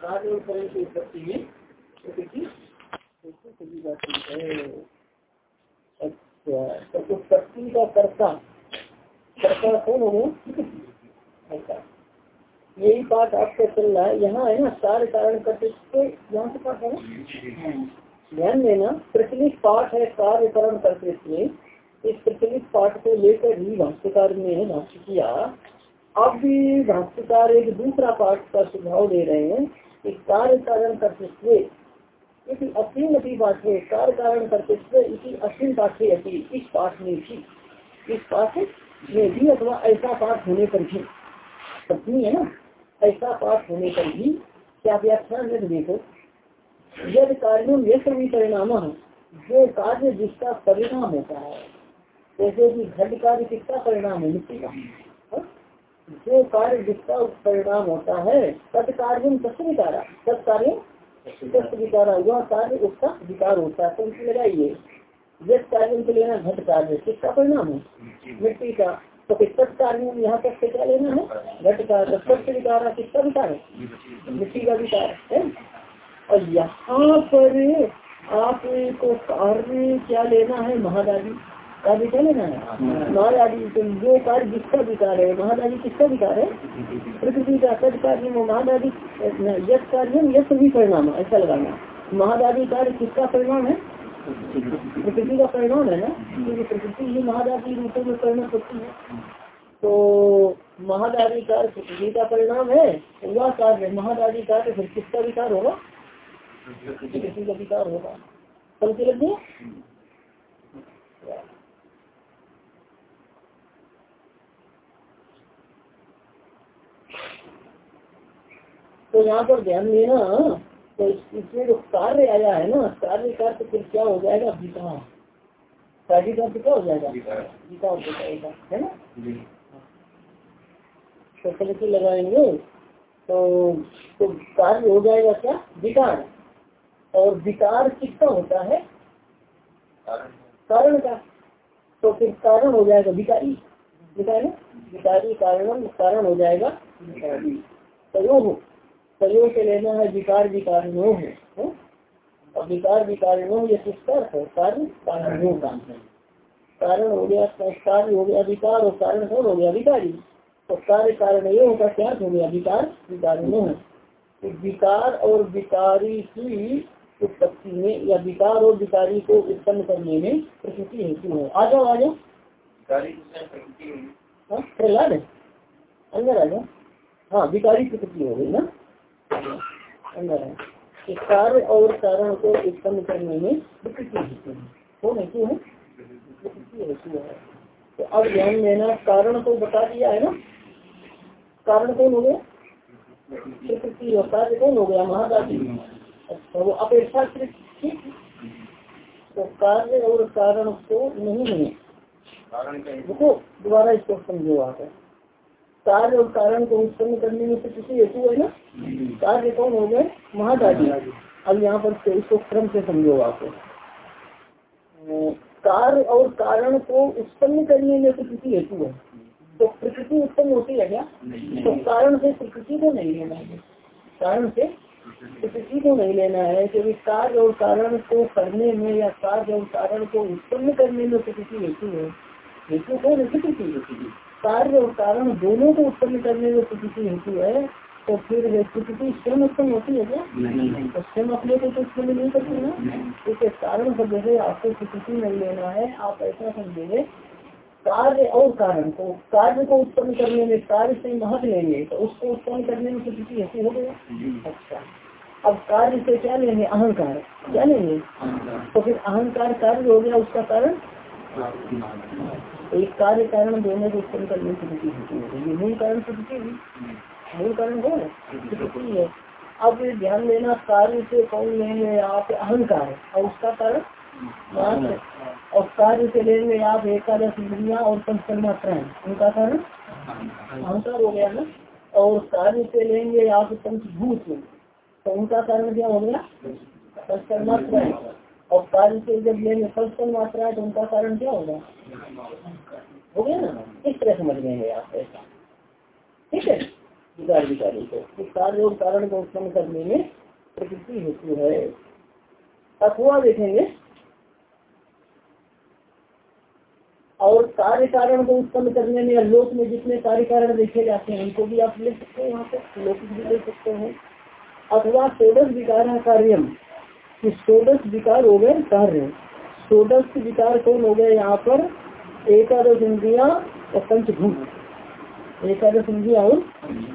कार्य और करण की उत्पत्ति में अच्छा तो उत्पत्ति का कर्ता कर्ता कौन हो? यही पाठ आपका चल रहा है। यहाँ है ना कार्य कारण करते यहाँ से पाठ है ध्यान देना, प्रचलित पाठ है कार्य करण करते इस प्रचलित पाठ को लेकर ही भाष्यकार ने भाष्य किया। अब भी भाष्यकार एक दूसरा पाठ का सुझाव दे रहे हैं। कार्य कारण कर्तृत्व इसी असीम अति पाठ कार्य कारण कर्तृत्व इसी असीम पाठ इस पाठ में भी। इस पाठ में भी अथवा ऐसा पाठ होने पर भी। पत्नी है ना? ऐसा पाठ होने पर भी क्या व्याख्यान देखो। यद कार्यों ये सभी परिणाम जो कार्य जिसका परिणाम होता है, जैसे कि घट कार्य किसका परिणाम है? मिट्टी का। हाँ? जो कार्य जिसका परिणाम होता है तद कार्य तत्व विकारा तद कार्य तत्व विकारा वह कार्य उसका विकार होता है तो लगाइए। जिस कार्य को लेना घट कार्य, किसका परिणाम है? मिट्टी का। तो फिर तत्कार्य यहाँ तक से क्या लेना है? घट का तत्व विकारा किसका विकार है? मिट्टी का विकार है। और यहाँ पर आपको कार्य क्या लेना है महादादी कार्य है। महादादी तो जो कार्य जिसका विकार है महादादी किसका विकार है? प्रकृति का सद कार्य महादादी यश कार्य यश भी परिणाम ऐसा लगाना महादादी कार्य किसका परिणाम है? प्रकृति का परिणाम है ना? क्योंकि प्रकृति ही महादादी रूपों में परिणत होती है। तो महादादी कार्य प्रकृति का परिणाम है वह कार्य महादादी कार्य फिर किसका विकार होगा? प्रकृति का विकार होगा। समझ लग गया तो यहाँ पर ध्यान देना तो इसमें जो कार्य आया है ना कार्य का तो फिर क्या हो जाएगा? कार्य का क्या हो जाएगा? विकार हो जाएगा है ना? तो कैसे लगाएँगे। तो तो कार्य हो जाएगा क्या? विकार। और विकार किसका होता है? कारण। का। तो फिर कारण हो जाएगा विकारी। विकारी? विकारी कारण कारण हो जाएगा विकारी। प्रयोग प्रयोग से लेना है विकार विकारिणों है और विकार विकारिणों ये किसका है? कार्य कारणों का कारण हो गया कार्य हो गया विकार और कारण कौन हो गया? विकारी। तो कार्य कारण ये होगा क्या हो गया? विकार विकारिणों तो विकार और विकारी की उत्पत्ति में या विकार और विकारी को उत्पन्न करने में प्रकृति हेतु है? आ जाओ आ जाओ। प्रहलाद है। अंदर आ जाओ। हाँ विकारी प्रकृति हो गई ना? है। कार्य और कारण को उत्पन्न करने में है। हेतु है। हेतु है। तो अब ध्यान देना कारण को बता दिया है ना? कारण कौन हो गया? प्रकृति और कार्य कौन हो गया? महादादी अच्छा वो अपेक्षा ठीक तो कार्य और कारण को नहीं है। देखो दोबारा इसको समझो आप कार्य और कारण को उत्पन्न करने में किसी हेतु है ना? कार्य कौन हो गए? महादादी अब यहाँ पर इसको क्रम से समझो आप कार्य और कारण को उत्पन्न करने में से किसी हेतु है। तो प्रकृति उत्पन्न होती है क्या? तो कारण से प्रकृति को नहीं लेना है। कारण से प्रकृति को नहीं लेना है क्योंकि कार्य और कारण को करने में या कार्य और कारण को उत्पन्न करने में प्रकृति हेतु है। हेतु कौन है? प्रकृति। कार्य और कारण दोनों को उत्पन्न करने में प्रकृति हेतु है तो फिर प्रकृति स्वयं उत्पन्न होती है क्या? तो स्वयं अपने को तो उत्पन्न नहीं करती ना? क्योंकि कारण सब जैसे आपको प्रकृति नहीं लेना है आप ऐसा समझेंगे कार्य और कारण को कार्य को उत्पन्न करने में कार्य से महत्व लेंगे तो उसको उत्पन्न करने में प्रकृति हेतु हो गया अच्छा। अब कार्य से क्या लेंगे? अहंकार। क्या लेंगे? तो फिर अहंकार कार्य हो गया उसका कारण? एक कार्य कारण दोनों को उत्पन्न करने की प्रकृति हेतु हो। गई मूल कारण प्रकृति मूल कारण कौन है प्रकृति है अब ध्यान देना, कार्य से कौन लेंगे आप अहंकार और उसका कारण? और कार्य से लेंगे आप एकादश इंद्रिया और पंचमात्राएँ उनका कारण? अहंकार हो गया ना? और कार्य से लेंगे आप पंचभूत तो उनका कारण क्या हो गया? पंचमात्राएँ और कार्य से जब लेंगे पंचम मात्रा है तो उनका कारण क्या होगा? हो गया ना? इस तरह समझ लेंगे आप ऐसा। ठीक है? विकार विकारी को कार्य और कारण को उत्पन्न करने में प्रकृति हेतु है। अथवा देखेंगे। और कार्य कारण को उत्पन्न करने में लोक में जितने कार्य कारण देखे जाते हैं, उनको भी आप ले सकते हैं यहाँ पे। लोक भी ले सकते हैं। अथवा सोडस विकार कार्यम कि सोडस विकार हो गए कार्य। सोडस विकार कौन हो गए यहाँ पर? एकादश इंद्रिया और पंचभूत। एकादश इंद्रिया और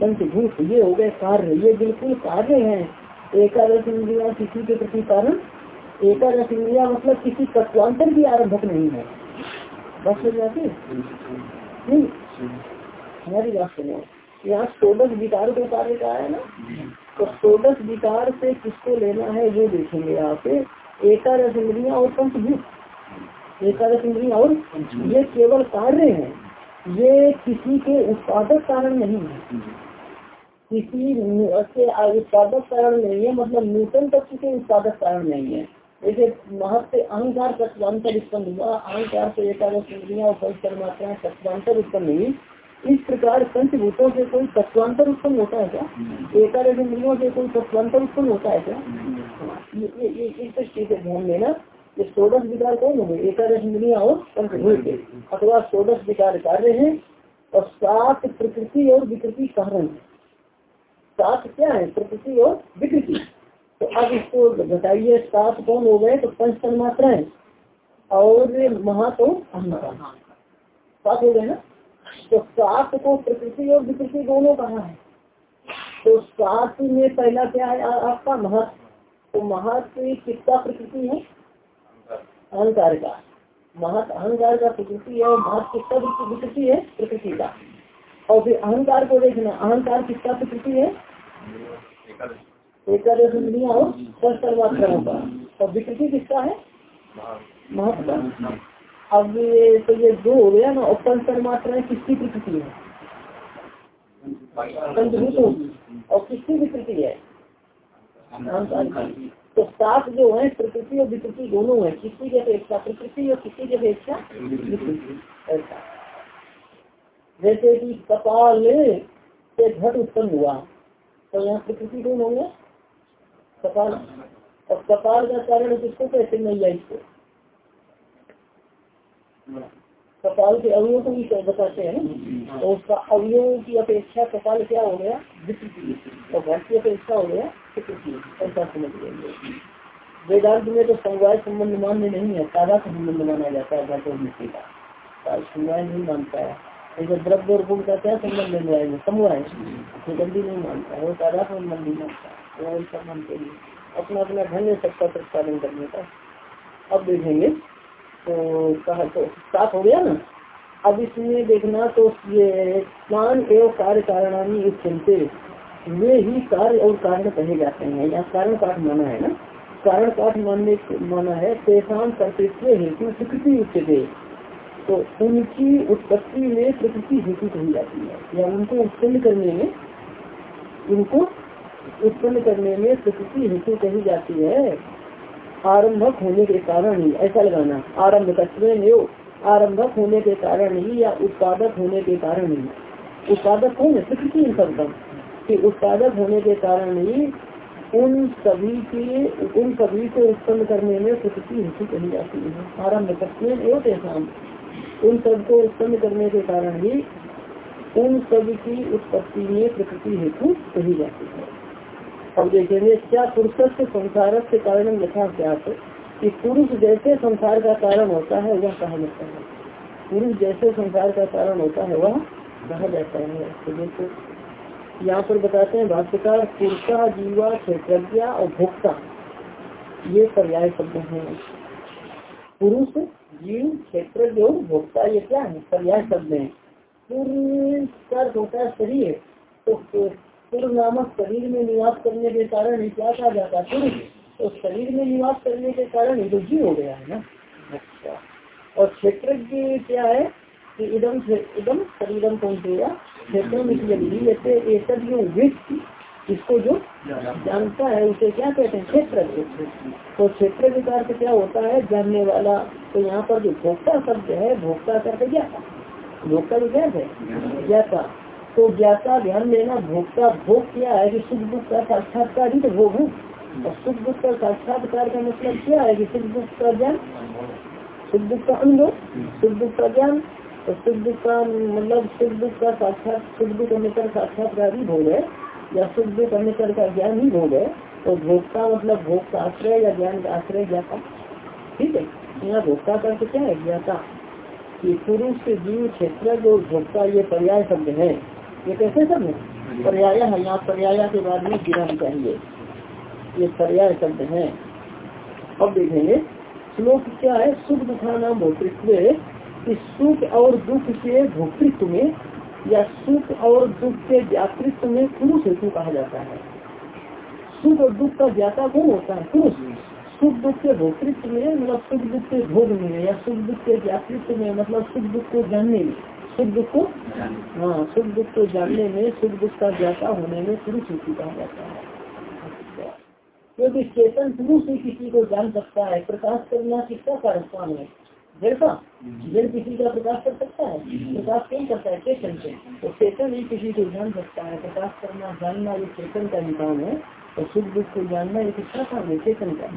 पंचभूत, ये हो गए कार्य। ये बिल्कुल कार्य है। एकादश इंद्रिया किसी के प्रति कारण, एकादश इंद्रिया मतलब किसी तत्वांतर की आरंभक नहीं है। बस हो? जाती हमारी बात सुनो। यहाँ सोडस विकार को कार्य का है ना? तो सोडस विकार से किसको लेना है वो देखेंगे यहाँ पे। एकादश इंद्रिया और पंचभूत एकादश इंद्रिया और ये केवल कार्य है। ये किसी के उत्पादक कारण नहीं है। किसी उत्पादक कारण नहीं है मतलब नूतन तत्व के उत्पादक कारण नहीं है। जैसे महत्व अहंकार तत्वांतर उत्पन्न हुआ। अहंकार से एकादश इंद्रिया और पंच तत्वांतर उत्पन्न हुई। इस प्रकार पंचभूतों से कोई तत्वांतर उत्पन्न होता है क्या? एकादश इंद्रियों से कोई तत्वांतर उत्पन्न होता है क्या? ये ये इस दृष्टि से ध्यान देना। ये विकार कौन हो गए एकादश इंद्रिया और पंचभूत अथवा सोडस विकार कार्य है और सात प्रकृति और विकृति कारण सात क्या है? प्रकृति और विकृति। तो अब इसको बताइए सात कौन हो गए? तो पंच तन्मात्राएँ। और महा तो अहंकार। सात हो गए ना? तो सात को प्रकृति और विकृति दोनों कहा है? तो सात में पहला क्या है? आपका महत्व। तो महत्व किसका प्रकृति है? अहंकार का। महत अहंकार का प्रकृति और महत्व किसका विकृति है? प्रकृति का। और फिर अहंकार को देखना। अहंकार किसका प्रकृति है? एकादश और सर्वमात्राओं का और विकृति किसका है? महत्व अब ये तो ये दो हो गया ना और पंचर मात्राएँ किसकी प्रकृति है? और किसकी विकृति है? तो सात जो है, प्रकृति और विकृति दोनों है। किसकी की अपेक्षा, प्रकृति और किसकी की अपेक्षा? ऐसा। जैसे कि कपाल से घट उत्पन्न हुआ तो यहाँ प्रकृति कौन हो। गया कपाल और कपाल का कारण किसको कैसे नहीं है इसको। कपाल के अवयों को भी बताते हैं ना? तो उसका अवयों की अपेक्षा कपाल क्या हो गया? और घर की अपेक्षा हो गया? ऐसा समझ लेंगे। वेदांत में तो समवाय संबंध मान्य नहीं है तारा संबंध माना जाता है घट और मिट्टी का। समवाय नहीं मानता है। जैसे द्रव्य और गुण का क्या संबंध मिल जाएगा समवाय। गंदी नहीं मानता है, वो तारा संबंध नहीं मानता है। अपना अपना है, सबका प्रतिपादन करने का। अब देखेंगे। कहा तो हो गया ना? अब इसमें देखना तो ये स्थान एवं कार्य कारणानी चलते वे ही कार्य और कारण कहे जाते हैं। या कारण पाठ माना है ना? कारण पाठ मानने माना है तेसाम कर्तृत्व हेतु प्रकृति उच्चते तो उनकी उत्पत्ति में प्रकृति हेतु कही जाती है। या उनको उत्पन्न करने में उनको उत्पन्न करने में प्रकृति हेतु कही जाती है। आरंभक होने के कारण ही, ऐसा लगाना आरंभ तत्व आरंभक होने के कारण ही या उत्पादक होने के कारण ही। उत्पादक कौन है? प्रकृति शब्द कि। उत्पादक होने के कारण ही उन सभी के, उन सभी को उत्पन्न करने में प्रकृति हेतु कही जाती है। आरंभ तत्व एवं उन सबको उत्पन्न करने के कारण ही उन सभी की उत्पत्ति में प्रकृति हेतु कही जाती है। अब देखेंगे क्या पुरुष संसार के कारण यथा क्या कि पुरुष जैसे संसार का कारण होता है, वह कहा जाता है। पुरुष जैसे संसार का कारण होता है, वह कहा जाता है। तो देखो, यहाँ पर बताते हैं भाष्यकार, पुरुषा जीवा क्षेत्रज्ञ और भोक्ता। ये पर्याय शब्द है। पुरुष, जीव क्षेत्र जो भोक्ता, ये क्या है? पर्याय शब्द है। पुरुष होता है शरीर तो पूर्व नामक शरीर में निवास करने के कारण ही क्या कहा जाता है? तो शरीर में निवास करने के कारण ही रुचि हो गया है ना? अच्छा। और क्षेत्र क्या है कि इदम इदम शरीरम कौन देगा क्षेत्र में जो इसको जो जानता है, उसे क्या कहते हैं? क्षेत्र तो क्षेत्र विकार से क्या होता है? जानने वाला। तो यहाँ पर जो भोक्ता शब्द है, भोक्ता करके क्या? भोक्ता क्या है? जैसा तो ज्ञाता ध्यान देना भोक्ता भोग क्या है कि सुख दुख का साक्षात्कार ही तो भोग है। और सुख दुख का साक्षात्कार का मतलब क्या है कि सुख दुख का ज्ञान? सुख दुख का अनुभव सुख दुख का ज्ञान। तो सुख दुख का मतलब सुख दुख का साक्षात सुख दुख अनुसार साक्षात्कार ही भोग है, या सुख दुख अनुसार का ज्ञान ही भोग है। तो भोक्ता मतलब भोग का आश्रय या ज्ञान का आश्रय ज्ञाता। ठीक है? यहाँ भोक्ता का क्या है? ज्ञाता। पुरुष, जीव, क्षेत्र, जो भोक्ता ये पर्याय शब्द है ये कैसे शब्द है? पर्याय है, यहाँ पर्याय के बाद में गिरम चाहिए। ये पर्याय शब्द है। अब देखेंगे, श्लोक क्या है? सुख दुखा नाम भोक्तृत्व इस सुख और दुख के भोक्तृत्व में या सुख और दुख के व्यापृत्व में पुरुष हेतु कहा जाता है। सुख और दुख का ज्ञाता कौन होता है? पुरुष। सुख दुख के भोक्तृत्व में मतलब सुख दुख के भोग में या सुख दुख के व्यापृत्व में मतलब सुख दुख को जानने में। सुख दुख को हाँ सुख दुख को जानने में सुख दुख का ज्ञाता होने में पुरुष ही कहा जाता है। क्योंकि चेतन पुरुष ही किसी को जान सकता है, प्रकाश करना किसका कारस्थान है? जड़ का? जड़ किसी का प्रकाश कर सकता है? प्रकाश कौन करता है? चेतन से। तो चेतन ही किसी को जान सकता है, प्रकाश करना, जानना ये चेतन का काम है और सुख दुख को जानना ये किसका काम है? चेतन का।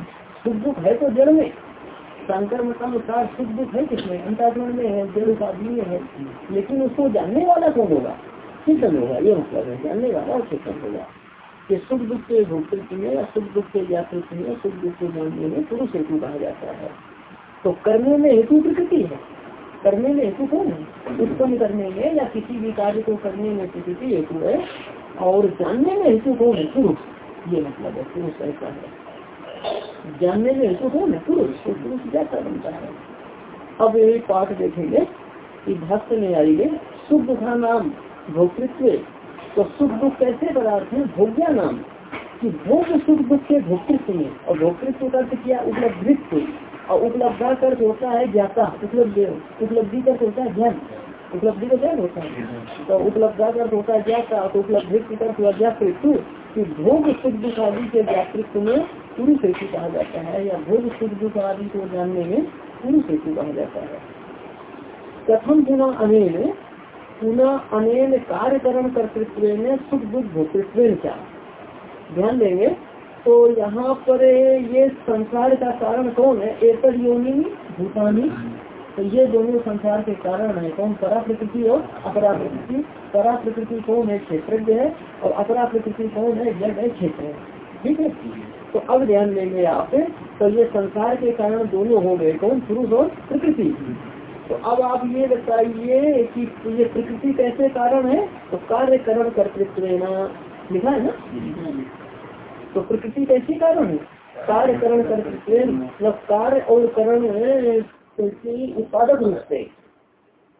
सुख दुख है तो जड़ में। शंकर अनुसार सुख दुख है किसमें? अंताकरण में है जड़ उपाधि में है। लेकिन उसको जानने वाला कौन होगा? चेतन होगा ये मतलब है, जानने वाला चेतन होगा कि सुख दुख के भोक्तृत्व में या सुख दुख के व्यापृत्व में सुख दुख को जानने में पुरुष हेतु कहा जाता है। तो करने में हेतु प्रकृति है। करने में हेतु कौन है? उत्पन्न करने में या किसी भी कार्य को करने में प्रकृति हेतु है। और जानने में हेतु कौन है? पुरुष। ये मतलब है, पुरुष ऐसा है। जानने में हेतु है पुरुष तो पुरुष जैसा बनता है। अब ये पाठ देखेंगे कि भक्त में आएँगे सुख दुखा नाम, भोक्तृत्व। तो सुख दुख कैसे पदार्थ है? भोग्या नाम। कि भोग सुख दुख के भोक्तृत्व में। और भोक्तृत्व का क्या? उपलब्धित्व। और उपलब्धा कर होता है ज्ञाता, उपलब्धि उपलब्धि का होता है ज्ञान। उपलब्धि का ज्ञान होता है। तो उपलब्धा कर होता है ज्ञाता तो उपलब्धि कर ज्ञातृत्व। कि भोग सुख दुख आदि के व्यापृत्व में पुरुष हेतु कहा जाता है, या भोग सुख दुख आदि को जानने में पुरुष हेतु कहा जाता है। प्रथम पुनः अनेल पुनः अनेल कार्यकरण कर्तृत्व में सुख दुख भोक्तृत्व क्या? ध्यान देंगे। तो यहाँ पर ये संसार का कारण कौन है? एक योनि, भूतानी। तो ये दोनों संसार के कारण है। कौन? परा प्रकृति और अपरा प्रकृति परा प्रकृति कौन है? क्षेत्रज्ञ है। और अपरा प्रकृति कौन है? जग है क्षेत्र। ठीक है? तो अब ध्यान देंगे आप तो ये संसार के कारण दोनों हो गए, कौन? पुरुष और प्रकृति। तो अब आप ये बताइए कि ये प्रकृति कैसे कारण है? तो कार्य करण कर्तृत्व लिखा है ना? तो प्रकृति कैसे कारण है? कार्य करण कर्तृत्व मतलब कार्य और करण उत्पादक रूप से।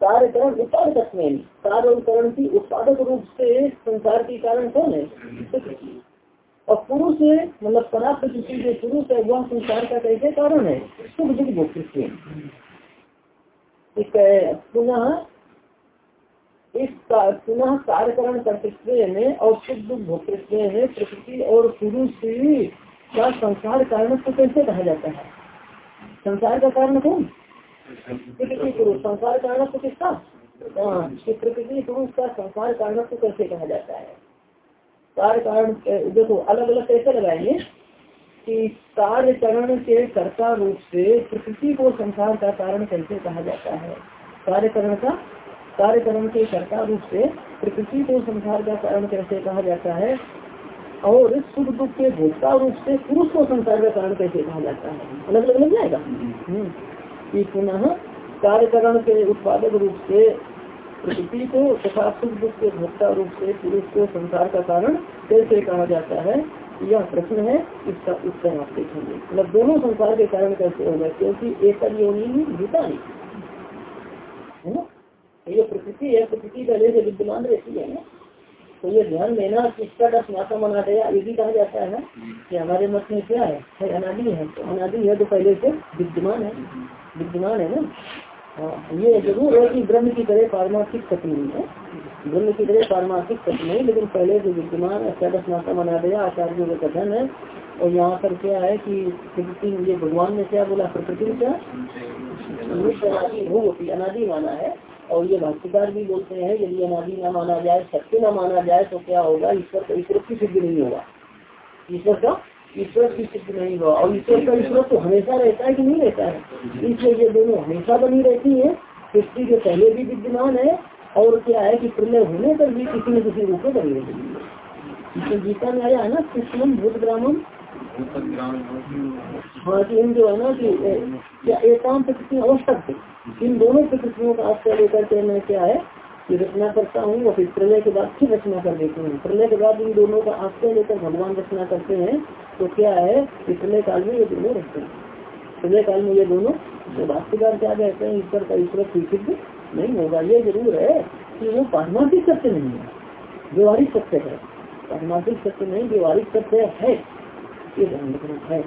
कार्य करण उत्पादक कार्य और करण की उत्पादक रूप से संसार के कारण कौन है? और पुरुष मतलब परा प्रकृति जो पुरुष है वह संसार का कैसे कारण है दुख भोक्तृत्व पुनः इस पुनः कार्यकरण कर्तृत्व में और सुख दुख भोक्तृत्व में प्रकृति और पुरुष का संसार कारण को कैसे कहा जाता है? संसार का कारण कौन? प्रकृति पुरुष। संसार कारण तो किसका? हाँ, प्रकृति पुरुष का संसार कारण को कैसे कहा जाता है? कार्य कारण देखो अलग अलग कैसे लगाएँगे? कि कार्य करण के कर्ता रूप से प्रकृति को संसार का कारण कैसे कहा जाता है? कार्यकरण का? कार्यकरण के कर्ता रूप से प्रकृति को संसार का कारण कैसे कहा जाता है? और सुख दुख के भोक्ता रूप से पुरुष को संसार का कारण कैसे कहा जाता है? अलग अलग लग जाएगा? हम्म। कि पुनः कार्यकरण के उत्पादक रूप से प्रकृति को तथा दुख के भोक्ता रूप से पुरुष को संसार का कारण कैसे कहा जाता है? यह प्रश्न है इसका उत्तर आप देखेंगे। मतलब दोनों संसार के कारण कैसे होगा क्योंकि एक भूता नहीं है ना? ये प्रकृति है प्रकृति पहले से विद्यमान रहती है ना? तो ये ध्यान देना कि इसका दस माता मना गया ये भी कहा जाता है कि हमारे मत में क्या है, है अनादि है तो अनादि है तो पहले से विद्यमान है। विद्यमान है ना? हाँ ये ज़रूर है कि ब्रह्म की तरह पारमार्थिक सत्य नहीं है। ब्रह्म की तरह पारमार्थिक सत्य नहीं, लेकिन पहले से विद्यमान अष्टादश माता मना दिया, आचार्यों का कथन है। और यहाँ पर क्या है कि प्रकृति ये भगवान ने क्या बोला, प्रकृति क्या? अनादि माना है। और ये भाष्यकार भी बोलते हैं, यदि अनादि न माना जाए, सत्य न माना जाए तो क्या होगा? ईश्वर ईश्वर की सिद्धि नहीं होगा। ईश्वर का ईश्वर की सिद्धि नहीं हुआ। और ईश्वर का ईश्वर तो हमेशा रहता है कि नहीं रहता है? इसलिए ये दोनों हमेशा बनी रहती है। सृष्टि के पहले भी विद्यमान है और क्या है कि प्रलय होने पर भी किसी न किसी रूप में बनी रहती है। गीता में आया है ना कृष्ण भूत ग्रामम हाँ कि इन जो है ना कि एकांत प्रकृति आवश्यक इन दोनों प्रकृतियों का आश्रय लेकर के मैं क्या है कि रचना करता हूँ और फिर प्रलय के बाद फिर रचना कर देती हूँ। प्रलय के बाद इन दोनों का आश्रय लेकर भगवान रचना करते हैं तो क्या है कि प्रलय काल में ये दोनों रखते हैं। प्रलय काल में ये दोनों तो वास्तुकार क्या कहते हैं ईश्वर का ईश्वर स्वीकृत नहीं होगा। ये ज़रूर है कि वो पारमार्थिक सत्य नहीं है व्यवहारिक सत्य है। पारमार्थिक सत्य नहीं व्यवहारिक सत्य है। ये ध्यान रखना है?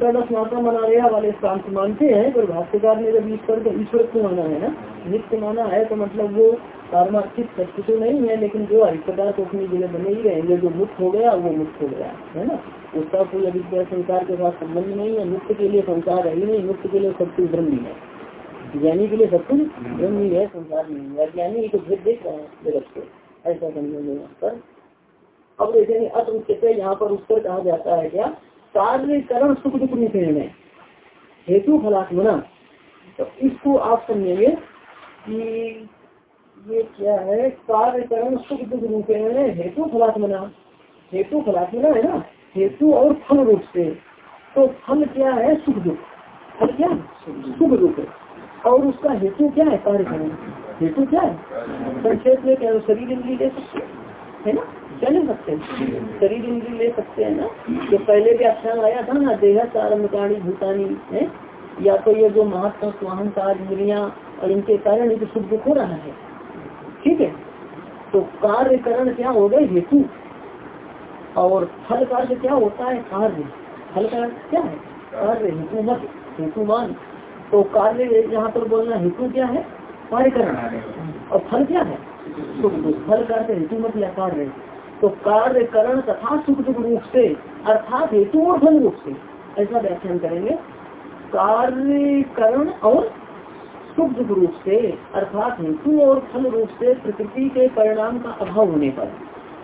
सर्वस्माता मना रहा वाले शांत मानते हैं, पर भाष्यकार ने जब ईश्वर को ईश्वर को माना है ना, नित्य माना है तो मतलब वो पारमार्थिक सत्य तो नहीं है, लेकिन जो प्रकार को अपनी जगह बने ही रहेंगे, जो मुक्त हो गया, वो मुक्त हो गया, है ना? उसका कोई अभिप्राय संसार के साथ संबंध नहीं है, मुक्त के लिए संसार है ही नहीं, मुक्त के लिए सब कुछ ब्रह्म ही। ज्ञानी के लिए सब कुछ ब्रह्म ही, संसार नहीं है। ज्ञानी को भेद देख रहे हैं जगत को, ऐसा समझेंगे पर। अब देखेंगे अत उसके यहाँ पर उत्तर कहा जाता है क्या? कार्य करण सुख दुख रूपेण हेतु फलात्मना तो इसको आप समझेंगे कि ये क्या है? कार्य करण सुख दुख रूपेण हेतु फलात्मना हेतु फलात्मना है ना? हेतु और फल रूप से। तो फल क्या है? सुख दुख। फल क्या? सुख दुख। और उसका हेतु क्या है? कार्य करण हेतु क्या है? संक्षेप में क्या शरीर इंद्री ले सकते है ना? क्या ले सकते शरीर इंद्री ले सकते हैं ना? जो पहले भी अच्छा आया था ना, देह सारमकाणी भूतानी, है? या तो ये जो महत्व अहंकार इंद्रिया और इनके कारण एक सुख दुख हो रहा है। ठीक है? तो कार्य करण क्या हो गए? हेतु। और फल कार्य क्या होता है? कार्य। फल कार्य क्या है? कार्य हेतु मत हेतुमान। तो कार्य, यहाँ पर बोलना हेतु क्या है? कार्य करण और फल क्या है? तो फल कार्य हेतु मत या कार्य। तो कार्य करण तथा सुख दुख रूप से, अर्थात हेतु और फल रूप से, ऐसा व्याख्यान करेंगे। कार्य करण और सुख दुख रूप से, अर्थात हेतु और फल रूप से प्रकृति के परिणाम का अभाव होने पर।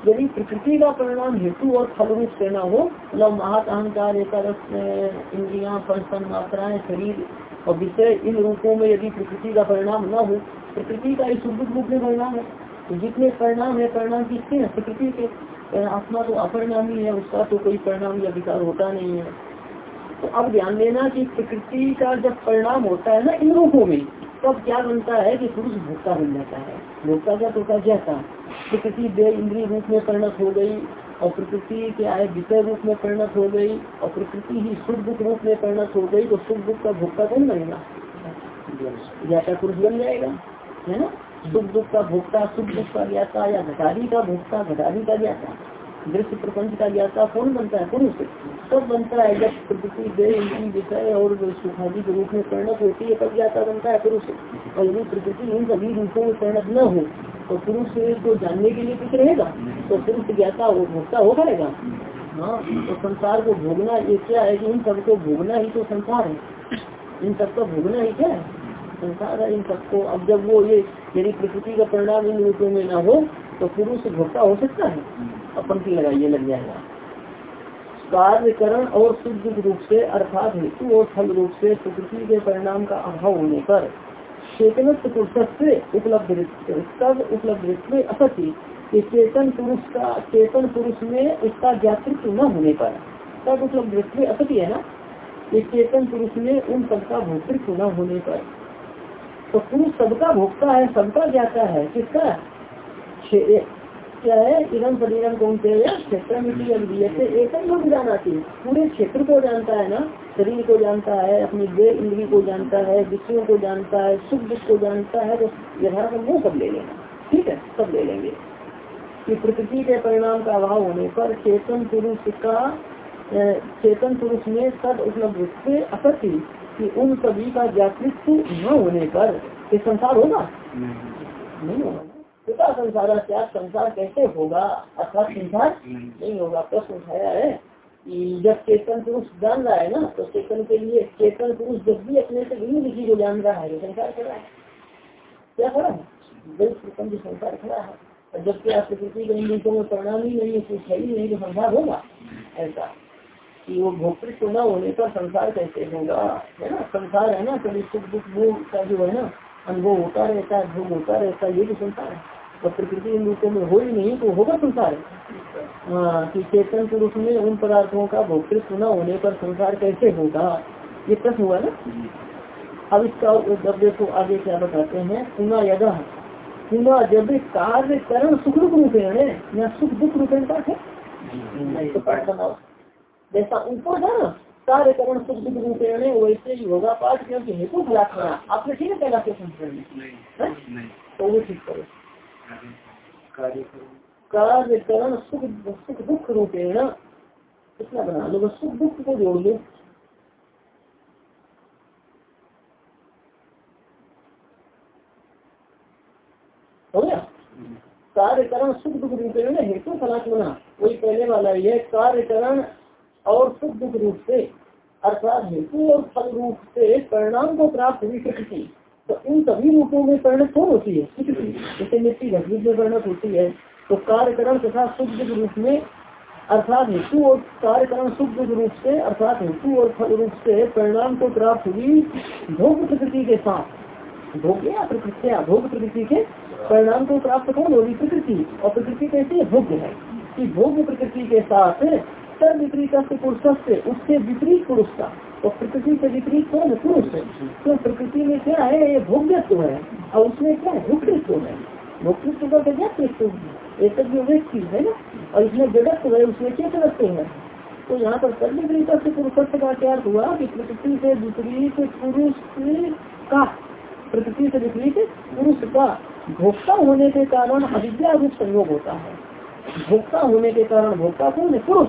यदि प्रकृति का परिणाम हेतु और फल रूप से न हो मतलब महत अहंकार इंद्रिया पंचन मात्राएँ, शरीर और विषय, इन रूपों में यदि प्रकृति का परिणाम न हो, प्रकृति का इस सुख रूप में परिणाम है। तो जितने परिणाम है, परिणाम किसके है? प्रकृति के आत्मा तो अपरिणामी है, उसका तो कोई परिणाम या विकार होता नहीं है। तो अब ध्यान देना कि प्रकृति का जब परिणाम होता है ना, इन रूपों में तब क्या बनता है कि पुरुष भोक्ता बन जाता है। भोक्ता क्या तो क्या था प्रकृति दे इंद्रिय रूप में परिणत हो गई, और प्रकृति के आय विषय रूप में परिणत हो गई, और प्रकृति ही सुख दुख रूप में परिणत हो गई तो सुख दुख का भोक्ता कौन बनेगा ज्ञाता पुरुष बन जाएगा, है ना? सुख दुख का भोक्ता, सुख दुख का ज्ञाता या घटारी का भोक्ता, घटारी का ज्ञाता। दृश्य प्रपंच का ज्ञाता कौन बनता है? पुरुष सब बनता है, जब प्रकृति दे विषय और सुखादी के रूप में परिणत होती है, तब ज्ञाता बनता है पुरुष। और यदि प्रकृति इन सभी रूपों में परिणत न हो तो पुरुष को जानने के लिए कुछ रहेगा? तो पुरुष ज्ञाता हो भोक्ता हो पाएगा? हाँ तो संसार को भोगना ये क्या है कि इन सबको भोगना ही तो संसार है। इन सबका भोगना ही क्या है? संसार है इन सबको। अब जब वो ये, यदि प्रकृति का परिणाम इन रूपों में न हो तो पुरुष भोक्ता हो सकता है। अपन की लगाइए, लग जाएगा। कार्यकरण और शुद्ध रूप से, अर्थात हेतु और फल रूप से प्रकृति के परिणाम का अभाव होने पर चेतन पुरुष से उपलब्ध तब उपलब्ध असत्य, कि चेतन पुरुष का, चेतन पुरुष में उसका ज्ञातृत्व न होने पर तब उपलब्ध असत्य है ना? चेतन पुरुष में उन सबका भोक्तृत्व न होने पर। तो पुरुष सबका भोगता है, सबका जाता है। किसका? क्या है? इधम शरीरम कौन से क्षेत्र एक लोग जाना चाहिए। पूरे क्षेत्र को जानता है ना? शरीर को जानता है, अपनी देह इंद्री को जानता है, विषयों को जानता है, सुख दुख को जानता है तो यथार्थ वो सब ले लेना ठीक है? सब ले लेंगे। कि प्रकृति के परिणाम का अभाव होने पर चेतन पुरुष का चेतन पुरुष में सद उपलब्ध असत्य कि उन सभी का जागृत न होने पर ये संसार होगा? नहीं। होगा। पिता संसार क्या संसार कैसे होगा? अर्थात संसार नहीं। होगा। प्रश्न उठाया है जब चेतन पुरुष जान रहा है ना तो चेतन के लिए चेतन पुरुष जब भी अपने से भिन्न किसी को जान रहा है संसार खड़ा है। क्या खड़ा है? संसार खड़ा है और जबकि आप प्रकृति के में परिणाम ही नहीं है कुछ है ही नहीं तो संसार होगा। ऐसा। कि वो भोक्तृत्व न होने पर संसार कैसे होगा है ना संसार है ना कभी सुख दुख भोग का जो है ना अनुभव होता रहता है भोग होता रहता है ये भी संसार है और प्रकृति इन रूपों में हो ही नहीं तो होगा संसार हाँ कि चेतन पुरुष में उन पदार्थों का भोक्तृत्व न होने पर संसार कैसे होगा ये प्रश्न हुआ ना अब इसका जब देखो आगे क्या बताते हैं पुनः यदा पुनः जब कार्य करण सुख रूप रूपेण है या सुख दुख रूपेण का है तो जैसा ऊपर था ना कार्य करण सुख दुख रूपेण वैसे ही होगा पाठ क्योंकि हेतु खिलाफ आपने ठीक है पहला क्वेश्चन तो वो ठीक करो। कार्य करण सुख सुख दुख रूपेण कितना बना लो बस सुख दुख को जोड़ लो। हो गया? कार्यकरण सुख दुख रूपेण हेतु फलात्मना वही पहले वाला ये कार्यकरण और सुख दुख रूप से, अर्थात हेतु और फल रूप से परिणाम को प्राप्त हुई प्रकृति तो इन सभी रूपों में परिणत कौन होती है? जैसे मिट्टी घटरूप में परिणत होती है तो कार्यकरण तथा शुद्ध रूप में, अर्थात हेतु और कार्यकरण शुद्ध रूप से, अर्थात हेतु और फल रूप से परिणाम को प्राप्त हुई भोग प्रकृति के साथ। भोग या प्रकृति भोग प्रकृति के परिणाम को प्राप्त कौन होगी? प्रकृति। और प्रकृति कैसे? भोग्य है। कि भोग प्रकृति के साथ सर्व विपरीत पुरुष से उससे विपरीत पुरुष का। और प्रकृति से विपरीत कौन है? पुरुष है। तो प्रकृति में क्या है? ये भोग्यत्व है। और उसमें क्या है? भोक्तृत्व है। भोक्तृत्व का क्या एक व्यक्ति है ना, और इसमें जगत है, उसमें क्या जगत है? तो यहाँ पर सर्व विपरीत से पुरुष का क्या हुआ? कि प्रकृति से विपरीत पुरुष का, प्रकृति से विपरीत पुरुष का भोक्ता होने के कारण अविद्या रूप संयोग होता है। भोक्ता होने के कारण, भोक्ता कौन है पुरुष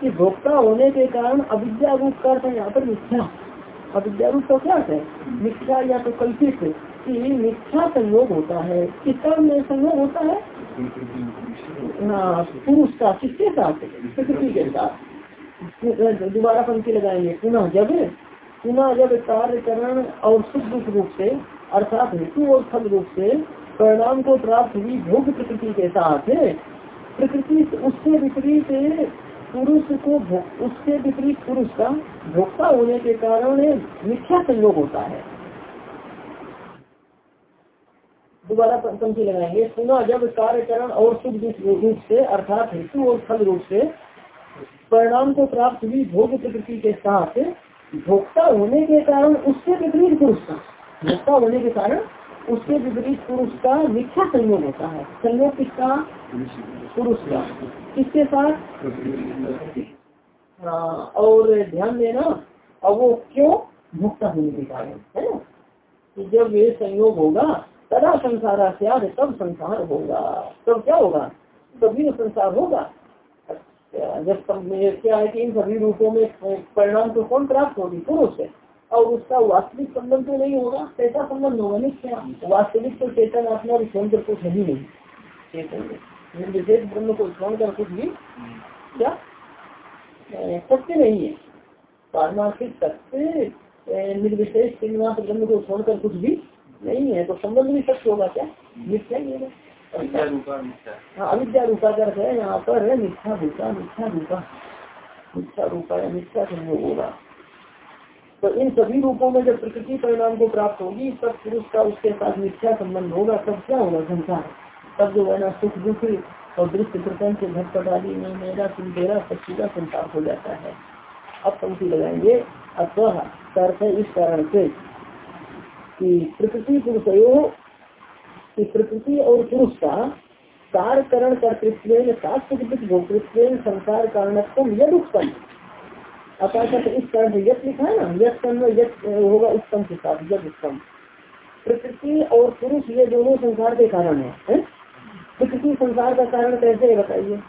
कि भोक्ता होने के कारण अविद्या रूप का अर्थ यहाँ पर मिथ्या। अविद्या रूप का क्या है? मिथ्या या तो कल्पित कि मिथ्या संयोग होता है। किसका में संयोग होता है? हाँ पुरुष का, किसके साथ? प्रकृति के साथ। दोबारा पंक्ति लगाएँगे। पुनः जब पुनः जब कार्यकरण और शुद्ध रूप से, अर्थात हेतु और फल रूप से, परिणाम को प्राप्त हुई भोग प्रकृति के साथ प्रकृति उससे विपरीत पुरुष को उससे विपरीत पुरुष का भोक्ता होने के कारण मिथ्या संयोग होता है। दोबारा पंक्ति लगाएँगे। पुनः जब कार्यकरण और शुभ रूप से, अर्थात हेतु और फल रूप से, परिणाम को प्राप्त हुई भोग प्रकृति के साथ, भोक्ता होने के कारण उससे विपरीत पुरुष का, भोक्ता होने के कारण उसके विपरीत पुरुष का मिथ्या संयोग होता है। संयोग किसका? पुरुष का। किसके साथ? और ध्यान देना अब वो क्यों मुक्त होने के कारण है ना? कि जब ये संयोग होगा तदा संसार से तब संसार होगा। तब क्या होगा? तभी संसार होगा। अच्छा, जब क्या है कि इन सभी रूपों में परिणाम तो कौन प्राप्त होगी? पुरुष है। और उसका वास्तविक संबंध तो नहीं होगा कैसा संबंध होगा? निश्चय वास्तविक तो चेतन आत्मा और छोड़कर कुछ है। ही। नहीं चेतन विशेष ब्रह्म को छोड़कर कुछ भी क्या? सत्य नहीं है। पारमार्थिक सत्य निर्विशेष श्रीनिवास ब्रह्म को छोड़कर कुछ भी नहीं है। तो संबंध भी सत्य होगा क्या? मिथ्या ही है। हाँ अविद्या रूपा कर है यहाँ पर। मिथ्या रूपा मिथ्या रूपा। मिथ्या रूपा या मिथ्या संयोग होगा। तो इन सभी रूपों में जब प्रकृति परिणाम को प्राप्त होगी, तब पुरुष का उसके साथ मिथ्या संबंध होगा, तब क्या होगा संसार? तब जो है ना सुख दुख और दृश्य प्रपंच घटपट आदि में मेरा, तुम तेरा सच्चीदा संसार हो जाता है। अब पंक्ति लगाएँगे। अथवा अर्थ है इस कारण से कि प्रकृति पुरुषयो कि प्रकृति और पुरुष का कार्यकरण कर्तृत्व शास्त्र भोक्तृत्व संसार कारणत्म यद उत्तम अतः इस तरह से यथ लिखा है ना यथ में यथ होगा उत्तम के साथ यद उत्तम प्रकृति और पुरुष ये दोनों संसार के कारण है? प्रकृति संसार का कारण कैसे है बताइए?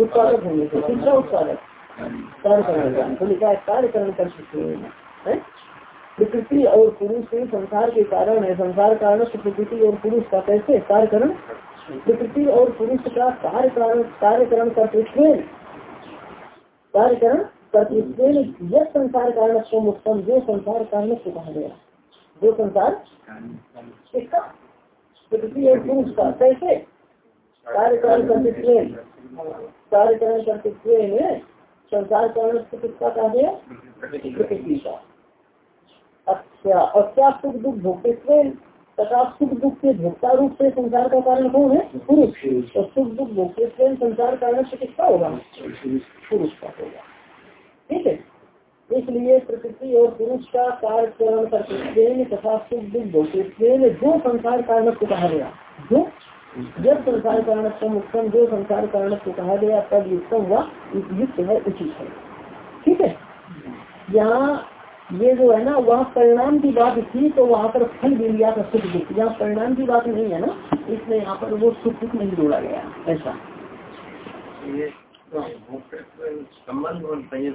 उत्पादक होने से किसका उत्पादक। कार्यकरण तो लिखा है कर सकते हैं। प्रकृति और पुरुष संसार के कारण है। संसार कारण प्रकृति और पुरुष का कैसे? कार्यकरण। प्रकृति और पुरुष का कार्य कार्यकरण कर्तृत्व कार्यकरण कर्तृत्व यह संसार कारण उत्तम जो संसार कारण से कहा गया। जो संसार किसका का कैसे कार्यकरण कर्तृत्व कार्यकरण कर्तृत्व में संसार कारण से किसका कहा गया? प्रकृति का। अच्छा और क्या सुख दुख भोक्तृत्व तथा सुख दुख के भोक्ता रूप से संसार का कारण कौन है? पुरुष। और सुख दुख भोक्तृत्व संसार कारण से किसका होगा? पुरुष का होगा। ठीक है? इसलिए प्रकृति और पुरुष का कार्य करण करते तथा सुख दुख भोक्तृत्व जो संसार कारण को कहा गया, जो? जब संसार कारण उत्तम जो संसार कारण को कहा गया, तब युक्तम हुआ, युक्त है, उचित है। ठीक है? यहाँ ये जो है ना वहाँ परिणाम की बात थी तो वहाँ पर फल भी लिया था सुख दुख। यहाँ परिणाम की बात नहीं है ना इसलिए यहाँ पर वो सुख दुख नहीं जोड़ा गया ऐसा। संबंध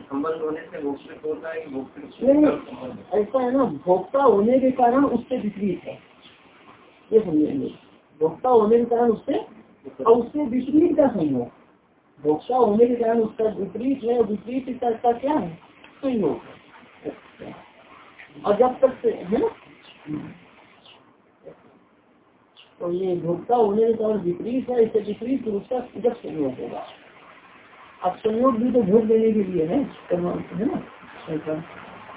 संबंध होने से होता है ऐसा है ना भोक्ता होने के कारण उससे विपरीत है। ये समझेंगे भोक्ता होने के कारण उससे और उससे विपरीत का संयोग। भोक्ता होने के कारण उसका विपरीत है विपरीत का क्या है? संयोग और जब तक है ना? तो ये भोक्ता होने के कारण विपरीत है, इससे विपरीत पुरुष का जब संयोग होगा। अब संयोग भी तो भोग देने के लिए है है ना? ऐसा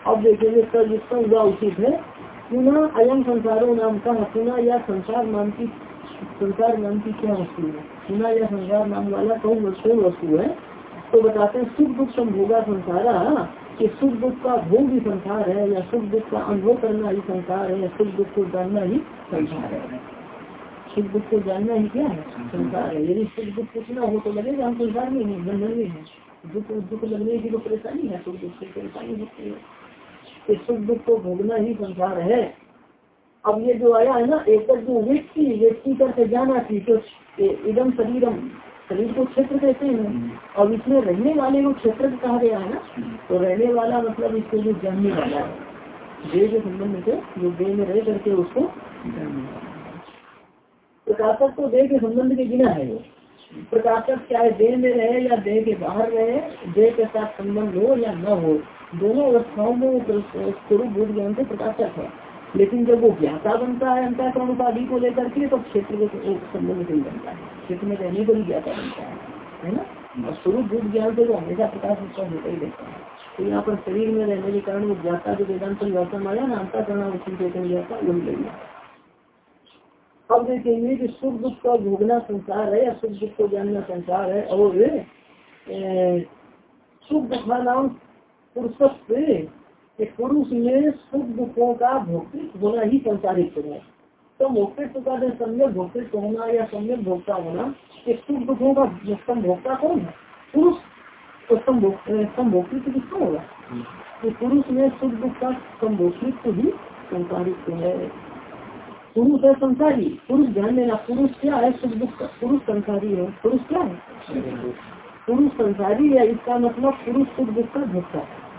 अब देखेंगे सर जिसका हुआ उचित है, पुनः अयम संसारों नाम का, पुनः या संसार नाम की, संसार नाम की क्या वस्तु है? पुनः या संसार नाम वाला कौन वस्तु है? तो बताते हैं, सुख दुख संभोगा संसारा कि सुख दुख का भोग भी संसार है, या सुख दुख का अनुभव करना ही संसार है, या सुख दुख को जानना ही संसार है। सुख दुख को जानना ही क्या है? संसार है। यदि सुख दुख कुछ ना हो तो लगेगा, हम संसार में नहीं बंधन में है। दुख दुख लगने की तो परेशानी है सुख दुख से परेशानी होती है। सुख दुख को भोगना ही संसार है। अब ये जो आया है ना, एक जो व्यक्ति व्यक्ति करके जाना थी तो एकदम शरीरम। शरीर को क्षेत्र कहते हैं और इसमें रहने वाले को क्षेत्र कहा गया है ना तो रहने वाला मतलब इसको जो जानने वाला है। देह के संबंध से जो देह में रह करके उसको प्रकाशक तो देह के संबंध के बिना है वो। प्रकाशक चाहे देह में रहे या देह के बाहर रहे देह के साथ संबंध हो या न हो दोनों अवस्थाओं में स्वरूप भूत ज्ञान से प्रकाशक है। लेकिन जब वो ज्ञाता बनता है अंतःकरण उपाधि को लेकर के तो क्षेत्र के संबंध से ही बनता है। क्षेत्र में रहने को भी ज्ञाता बनता है है ना? और स्वरूप भूत ज्ञान से तो हमेशा प्रकाश उसका होता ही रहता है। तो यहाँ पर शरीर में रहने के कारण वो ज्ञाता जो वेदांत परिवर्तन आया ना अंतःकरण उसी चेतन ज्ञाता वही लग अब देखेंगे कि सुख दुख का भोगना संसार है, या सुख दुख को जानना संसार है, और सुख दुखा नाम पुरुष कि पुरुष में सुख दुखों का भोक्तृत्व होना ही संसारित है। तो भोक्तृत्व का जो सम्यक भोक्तृत्व होना या सम्यक भोक्ता होना कि सुख दुखों का भोक्ता कौन है? पुरुष। तो संभोक्तृत्व किसका होगा? कि पुरुष में सुख दुख का संभोक्तृत्व ही संसारित है। पुरुष है संसारी। पुरुष ध्यान देना पुरुष क्या है सुख दुख का? पुरुष संसारी है। पुरुष क्या है? पुरुष संसारी है इसका मतलब पुरुष सुख दुख का भोक्ता है।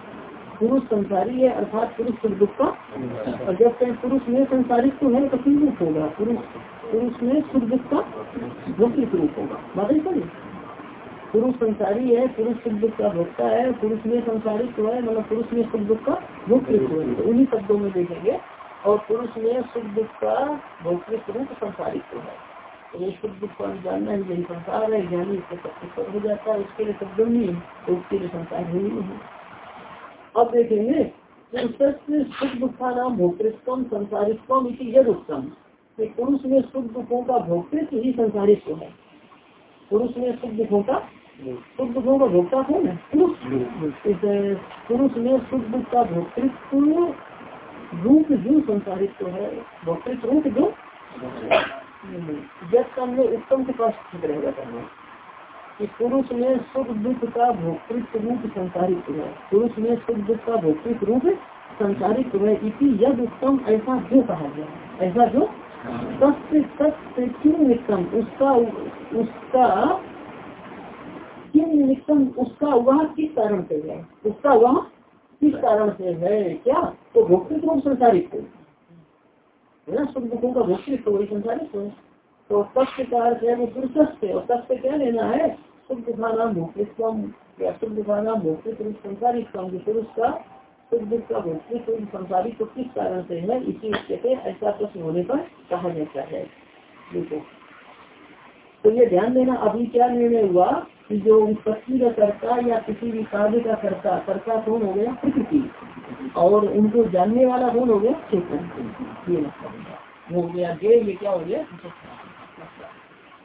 पुरुष संसारी है, अर्थात पुरुष सुख दुख का और जब कहीं पुरुष में संसारित तो है तो किस रूप होगा। पुरुष पुरुष में सुख दुख का भौतिक रूप होगा। बात करिए पुरुष संसारी है, पुरुष सुख दुख का भोक्ता है, पुरुष में संसारित तो है मतलब पुरुष में सुख दुख का भोक्तृत्व है तो उन्हीं शब्दों में देखेंगे, और पुरुष में सुख दुख का भौतिक रूप संसारित तो है। तो ये सुख दुख को जानना ही, यही संसार है, ज्ञानी इससे हो जाता है, उसके लिए शब्द नहीं है तो उसके लिए संसार ही नहीं है। अब देखेंगे सुख दुखा नाम भोक्तृत्व संसारित्व यद उत्तम पुरुष में सुख दुखों का भोक्तृत्व ही संसारित्व है। पुरुष में सुख दुखों का सुख दुखों का भोक्ता कौन है? पुरुष पुरुष में सुख दुख का भोक्तृत्व रूप जो संसारित्व है, भोक्तृत्व रूप जो जब सामने उत्तम के पास ठीक रहेगा। कि पुरुष में सुख दुख का भोक्तृत्व रूप संसारित है। पुरुष में सुख दुख का भोक्तृत्व रूप संसारित है। इसी यद उत्तम ऐसा जो कहा गया ऐसा जो? सत्य सत्य क्यों निकम उसका उसका क्यों निकम उसका वह किस कारण से है? उसका वह किस कारण से है? क्या? तो भोक्तृत्व रूप संसारित है। ना? सुख दुखों का भोक्तृत्व वही संसारित है। तो तत्व का अर्थ है वो पुरुष से और तत्व क्या लेना है? शुद्ध खाना भोक्तम या शुद्ध खाना भोक्तृ संसारिक काम पुरुष का शुद्ध का भोक्तृ संसारिक तो किस कारण से है? इसी से ऐसा प्रश्न होने पर कहा जाता है। देखो। तो ये ध्यान देना, अभी क्या निर्णय हुआ कि जो उत्पत्ति का कर्ता या किसी भी कार्य का कर्ता कर्ता कौन हो गया? प्रकृति और उनको जानने वाला कौन हो गया? चेतन। ये हो गया, ये क्या हो गया?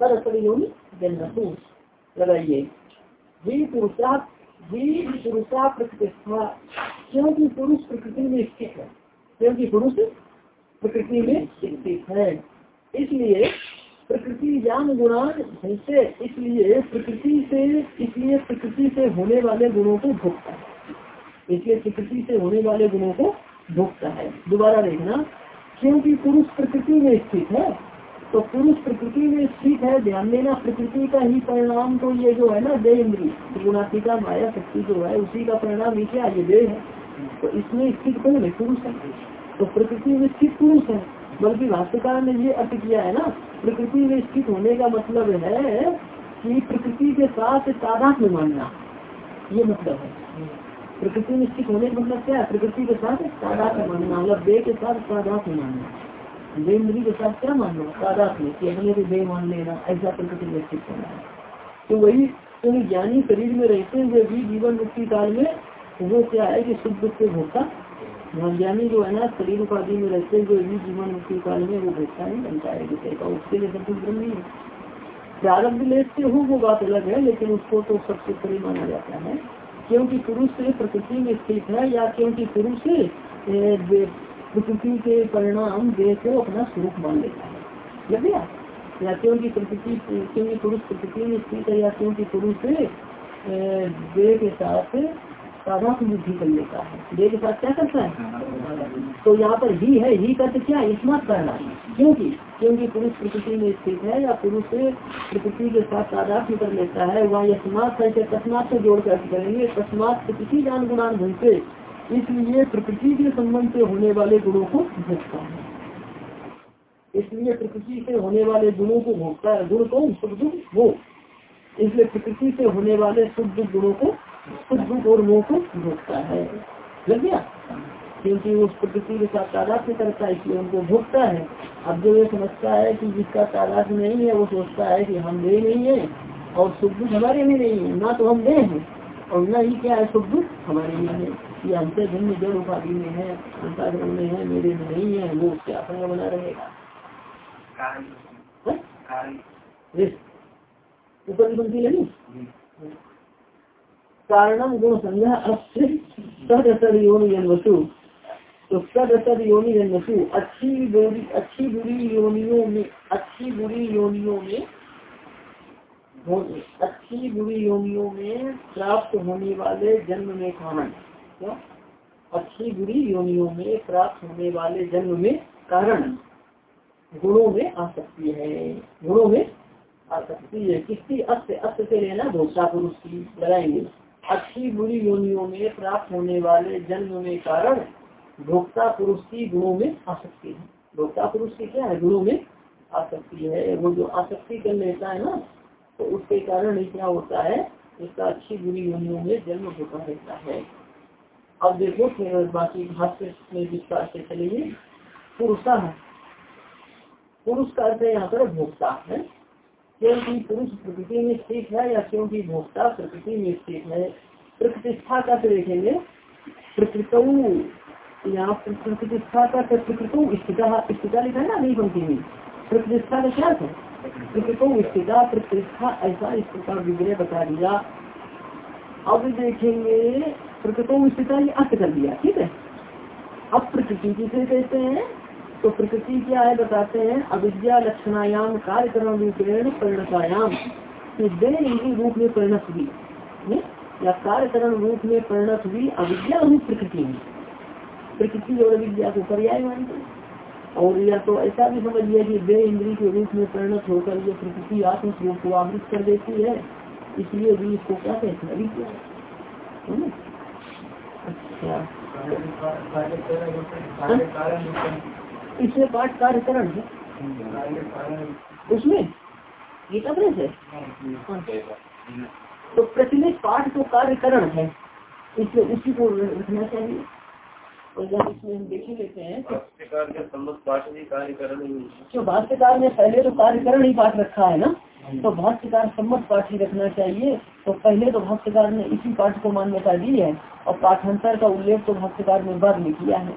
तदसर योनि जन्मसु लगाइए क्योंकि पुरुष प्रकृति में स्थित है। क्योंकि पुरुष प्रकृति में स्थित है। इसलिए प्रकृति ज्ञान गुणान से इसलिए प्रकृति से, इसलिए प्रकृति से होने वाले गुणों को भोगता है। इसलिए प्रकृति से होने वाले गुणों को भोगता है। दोबारा देखना, क्योंकि पुरुष प्रकृति में स्थित है तो पुरुष प्रकृति में स्थित है, ध्यान देना, प्रकृति का ही परिणाम तो ये जो है ना दे इंद्री त्रिगुणात्मिका माया शक्ति जो है, उसी का परिणाम ही क्या ये देह है। तो इसमें स्थित कौन है? पुरुष है। तो प्रकृति में स्थित पुरुष है। बल्कि भाष्यकार ने ये अर्थ किया है ना, प्रकृति में स्थित होने का मतलब है कि प्रकृति के साथ तादात में मानना। ये मतलब है। प्रकृति में स्थित होने का मतलब क्या है? प्रकृति के साथ तादात में मानना मतलब देह के साथ तादात में मानना। देन्द्री के साथ क्या मानना तादात में कि अगले को देह मान लेना, ऐसा प्रकृति स्थित होना है। तो वही क्योंकि ज्ञानी शरीर में रहते हुए भी जीवन मुक्ति काल में, वो क्या है कि दुख के भोक्ता ज्ञानी जो है ना, शरीर उपाधि में रहते हुए भी जीवन मुक्ति काल में वो भोक्ता नहीं बनता है विषय का उसके लिए सब कुछ नहीं है। प्रारब्ध लेख से हो, वो बात अलग है, लेकिन उसको तो सबसे सही माना जाता है। क्योंकि पुरुष से प्रकृति में स्थित है, या क्योंकि पुरुष प्रकृति के परिणाम देह को अपना स्वरूप मान लेता है। लग गया? या क्योंकि प्रकृति क्योंकि पुरुष प्रकृति में स्थित है या क्योंकि पुरुष देह के साथ साधारण बुद्धि कर लेता है। देह के साथ क्या करता है? तो यहाँ पर ही है, ही करते क्या? स्मार्ट करना क्योंकि क्योंकि पुरुष प्रकृति में स्थित है या पुरुष प्रकृति के साथ तादात्म कर लेता है, वहाँ यशमात करके तस्मात से जोड़ कर करेंगे, तस्मात प्रकृति जान गुणान भूलते इसलिए प्रकृति के संबंध से होने वाले गुणों को भोगता है। इसलिए प्रकृति से होने वाले गुणों को भोगता है। गुण को शुद्ध वो। इसलिए प्रकृति से होने वाले शुद्ध गुणों को, शुद्ध और मोह को भोगता है। लग गया? क्योंकि उस प्रकृति के साथ से करता है, इसलिए उनको भोगता है। अब जो ये समझता है कि जिसका तादाद नहीं है, वो सोचता है कि हम दे नहीं है और सुख दुख हमारे में नहीं है। ना तो हम दे हैं और न ही क्या है सुख दुख हमारे में है। ये हमसे भिन्न जड़ उपाधि में है अंताग्रह में है मेरे में नहीं है वो क्या संग बना रहेगा? ऊपर की पंक्ति लगी कारणम गुण संज्ञा योनि जन्मसु तो सद असर योनि जन्मसु अच्छी बुरी अच्छी बुरी योनियों में अच्छी बुरी योनियों में अच्छी बुरी योनियों में प्राप्त होने वाले जन्म में कारण क्या? अच्छी बुरी योनियों में प्राप्त होने वाले जन्म में कारण गुणों में आ सकती है। गुणों में आ सकती है। किसकी अस्त अस्त से लेना भोक्ता पुरुष की लगाएँगे। अच्छी बुरी योनियों में प्राप्त होने वाले जन्म में कारण भोक्ता पुरुष की गुणों में आसक्ति है। भोक्ता पुरुष की क्या है? गुणों में आसक्ति है। वो जो आसक्ति कर लेता है ना तो उसके कारण क्या होता है? इसका अच्छी बुरी योनियों में जन्म होता रहता है। अब देखो फिर बाकी भाष्य में विस्तार से चलेंगे पुरुषा है। पुरुष का अर्थ यहाँ पर भोक्ता है। क्योंकि पुरुष प्रकृति में स्थित है या क्योंकि भोक्ता प्रकृति में स्थित है? प्रतिष्ठा का तो देखेंगे। प्रकृत प्रतिष्ठा का प्रकृतो स्थिता लिखा है ना नहीं पंक्ति में प्रतिष्ठा का क्या है? प्रकृतो स्थिता, प्रतिष्ठा, ऐसा इस प्रकार विग्रह बता दिया। अब देखेंगे प्रकृतो स्थिता ये अर्थ कर दिया, ठीक है? अब प्रकृति किसे कहते हैं तो प्रकृति क्या है बताते हैं, अविद्या लक्षणायाम कार्यक्रम रूपेण परिणतायाम। दे इंद्री रूप में परिणत हुई या कार्यकरण रूप में परिणत हुई, अविद्या प्रकृति में। प्रकृति और अविद्या को पर्याय मानते और या तो ऐसा भी समझ लिया कि दे इंद्री के रूप में परिणत होकर ये प्रकृति आत्म स्वरूप को आवृत कर देती है, इसलिए भी इसको क्या कहते हैं, अविद्या। अच्छा इसमें पाठ कार्यकरण है। उसमें? गीता प्रेस है? तो प्रचलित पाठ तो कार्यकरण है। इसलिए उसी को रखना चाहिए। और जब इसमें हम देख ही लेते हैं जो भाष्यकार ने पहले तो कार्यकरण ही पाठ रखा है ना तो भाष्यकार सम्मत पाठ ही रखना चाहिए। तो पहले तो भाष्यकार ने इसी पाठ को मान्यता दी है और पाठांतर का उल्लेख तो भाष्यकार ने बाद में किया है।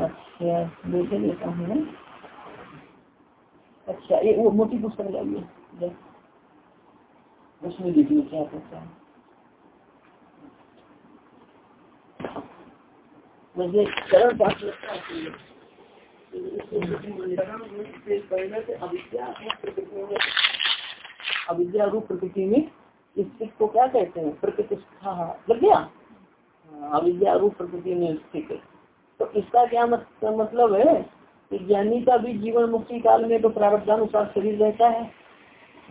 अच्छा देखे लेता हूँ अच्छा ये वो मोटी पुस्तक लाइए उसमें देखिए क्या कहता है। मुझे चरण लगता है। अविद्या रूप प्रकृति में स्थित को क्या कहते हैं? प्रतिष्ठा लग गया? अविद्या रूप प्रकृति में स्थित तो इसका क्या मतलब है कि ज्ञानी का भी जीवन मुक्ति काल में तो प्रारब्धानुसार शरीर रहता है।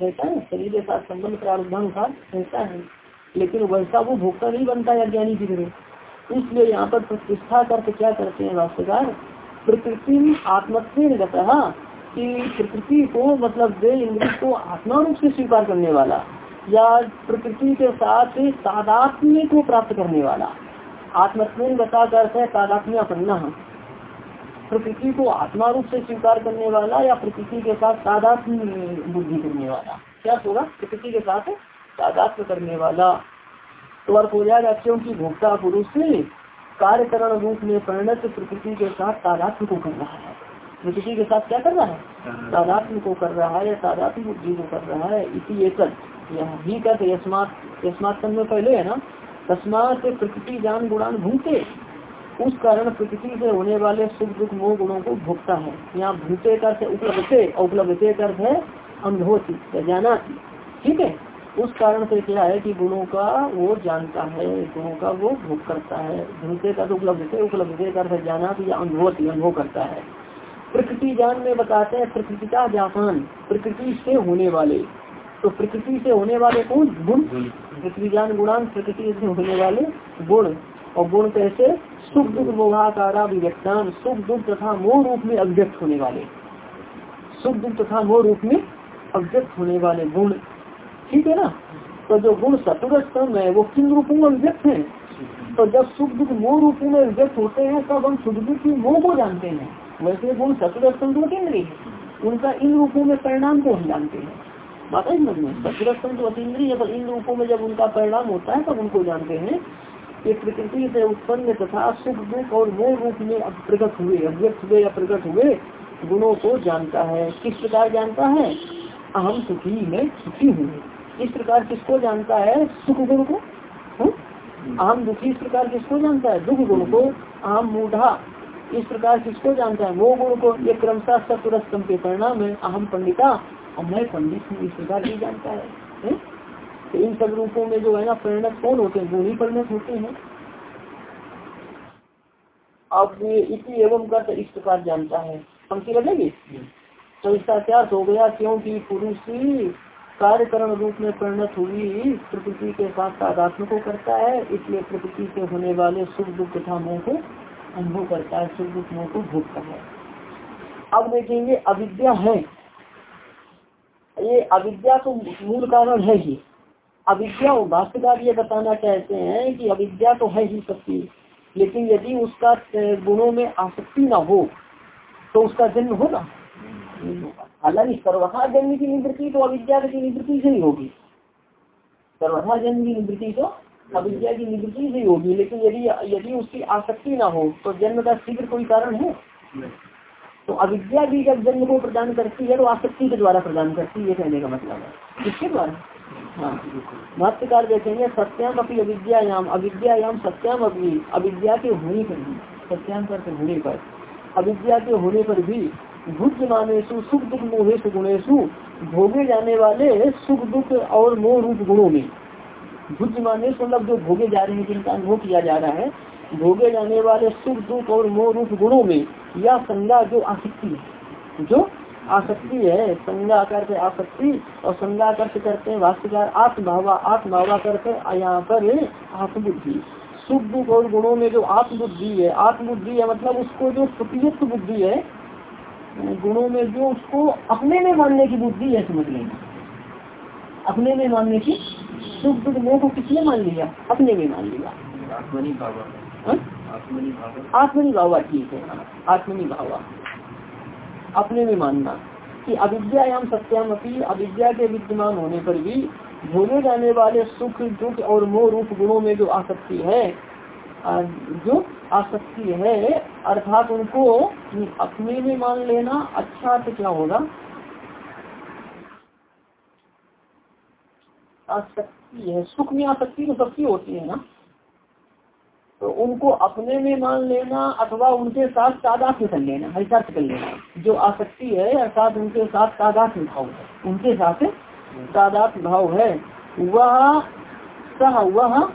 रहता है, शरीर के साथ संबंध प्रारब्धानुसार रहता है। लेकिन वैसा वो भोक्ता नहीं बनता है ज्ञानी की तरह इसलिए यहाँ पर प्रतिष्ठा करके क्या करते हैं भाष्यकार? प्रकृति आत्मत्व कि प्रकृति को मतलब दे इंद्र को आत्मा रूप से स्वीकार करने वाला या प्रकृति के साथ तादात्म्य को प्राप्त करने वाला। आत्मत्व बता करते तादात्म्य अपन्ना। प्रकृति को आत्मा रूप से स्वीकार करने वाला या प्रकृति के साथ तादात्म्य बुद्धि करने वाला। क्या होगा? प्रकृति के साथ तादात्म्य करने वाला। तो अर्थ हो जाएगा क्योंकि भोक्ता पुरुष कार्यकरण रूप में परिणत प्रकृति के साथ तादात्म को कर रहा है। प्रकृति के साथ क्या कर रहा है? तादात्म को कर रहा है तादात्म बुद्धि को कर रहा है इसी एक ही? कर यस्मात यस्मात में पहले है ना? तस्मात प्रकृति जान गुणान भूते। उस कारण प्रकृति से होने वाले सुख दुख मोह गुणों को भोगता है। यहाँ भूते का उपलब्ध उपलब्ध कर है अनुभवती जाना ठीक है? उस कारण से क्या है कि गुणों का वो जानता है गुणों का वो भोग करता है। भूते का तो उपलब्ध है उपलब्ध कर जाना या अनुभव अनुभव करता है। प्रकृति ज्ञान में बताते हैं प्रकृति का जापान प्रकृति से होने वाले। तो प्रकृति से होने वाले कौन? गुण। प्रकृति ज्ञान गुणान प्रकृति से होने वाले गुण। और गुण कैसे सुख दुख मोहाकारा अभिव्यक्तान सुख दुख तथा मोह रूप में अभिव्यक्त होने वाले। सुख दुख तथा मोह रूप में अभिव्यक्त होने वाले गुण। ठीक है ना? तो जो गुण सतुर है वो किन रूपों में अभिव्यक्त है? तो जब सुख दुख मोह रूपों में अभिव्यक्त होते हैं, तब हम सुख दुख की मोह को जानते हैं। वैसे गुण सतुर स्तंभ तो अतीन्द्रिय उनका इन रूपों में परिणाम को हम जानते हैं। बात है में? सतुर स्तंभ तो अतीन्द्रिय है पर इन रूपों में जब उनका परिणाम होता है, तब उनको जानते हैं। कि प्रकृति से उत्पन्न तथा सुख दुख और मोह रूप में प्रकट हुए अभिव्यक्त हुए या प्रकट हुए, गुणों को जानता है। किस प्रकार जानता है? अहम सुखी में सुखी हूँ इस प्रकार किसको जानता है? सुख गुण को। आम दुखी इस प्रकार किसको जानता है? दुख गुण को। आम मूढ़ा इस प्रकार किसको जानता है? वो गुण को। ये क्रमशः सत्वरस्तम के परिणाम है। अहम पंडिता और मैं पंडित हूँ इस प्रकार ही जानता है, है? तो इन सब रूपों में जो है ना परिणत कौन होते हैं? गुण ही परिणत होते हैं। अब इसी एवं का इस प्रकार जानता है। पंक्ति लगेगी तो इसका क्या हो गया? क्योंकि पुरुष कार्यकरण रूप में परिणत हुई, प्रकृति के साथ तादात्म को करता है, इसलिए प्रकृति से होने वाले सुख दुख तथा मोह को अनुभव करता है, सुख दुख मोह को भोगता है। अब देखेंगे अविद्या है। ये अविद्या तो मूल कारण है ही। अविद्या भाष्यकार ये बताना चाहते हैं कि अविद्या तो है ही सबकी, लेकिन यदि उसका गुणों में आसक्ति ना हो तो उसका जन्म होगा। हालाँकि सर्वथा जन्म की निवृत्ति तो अविद्या की निवृत्ति से ही होगी। सर्वथा जन्म की निवृत्ति तो अविद्या की निवृत्ति से ही होगी लेकिन यदि यदि उसकी आसक्ति ना हो तो जन्म का शीघ्र कोई कारण है? तो अविद्या भी जब जन्म को प्रदान करती है तो आसक्ति के द्वारा प्रदान करती है कहने का मतलब है। किसके द्वारा? हाँ। भाष्यकार देखेंगे सत्याम अपनी अविद्याम अविद्याम सत्याम अपनी अविद्या के होने पर सत्याम करते होने पर अविद्या के होने पर भी भुज मानेशु सुख दुख मोहेश गुणेशु भोगे जाने वाले सुख दुख और मोह रूप गुणों में। भुज माने मतलब जो भोगे जा रहे हैं, जिनका अनुभव किया जा रहा है, भोगे जाने वाले सुख दुख और मोह रूप गुणों में या संज्ञा जो आसक्ति है। जो आसक्ति है, संज्ञा करते आसक्ति और संज्ञा करते करते हैं भाष्यकार आत्मभावा आत्मभावा करते यहाँ पर आत्मबुद्धि। सुख दुख और गुणों में जो आत्मबुद्धि है आत्मबुद्धि है मतलब उसको जो प्रयुक्त बुद्धि है गुणों में जो उसको अपने में मानने की बुद्धि है समझ लेना अपने में मानने की सुख दुख मोह को किसने मान लिया? अपने में मान लिया। आत्मनि भावा। हाँ? आत्मनि भावा। ठीक है। आत्मनि भावा। अपने में मानना कि अविद्यायाम सत्याम अपनी अविद्या के विद्यमान होने पर भी भोगे जाने वाले सुख दुख और मोह रूप गुणों में जो आसक्ति है जो आसक्ति है, अर्थात उनको अपने में मान लेना अच्छा तो क्या होगा? आसक्ति है, सुख में आसक्ति तो सबकी होती है ना? तो उनको अपने में मान लेना अथवा उनके साथ तादात्म्य कर लेना ऐसा कर लेना। जो आसक्ति है, अर्थात उनके साथ तादात्म्य भाव है, उनके साथ तादात्म्य भाव है। वह, सह वह